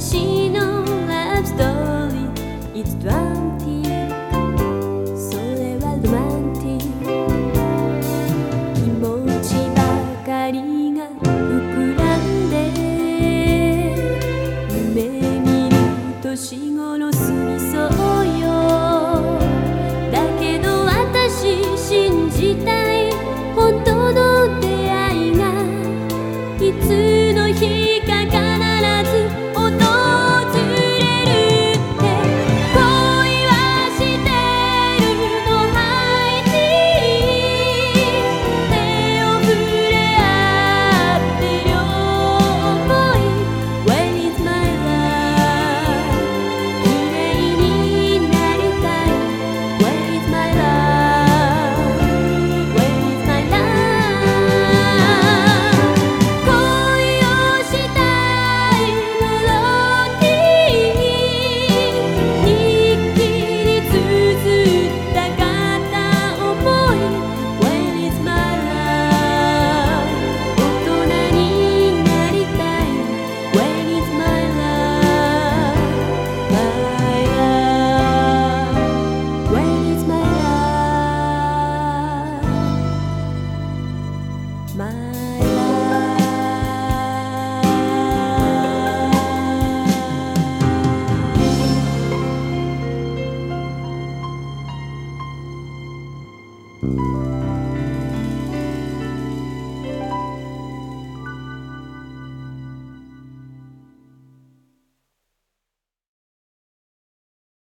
私のラブストーリー。It's romantic それはロマンティー。気持ちばかりが膨らんで夢見る年頃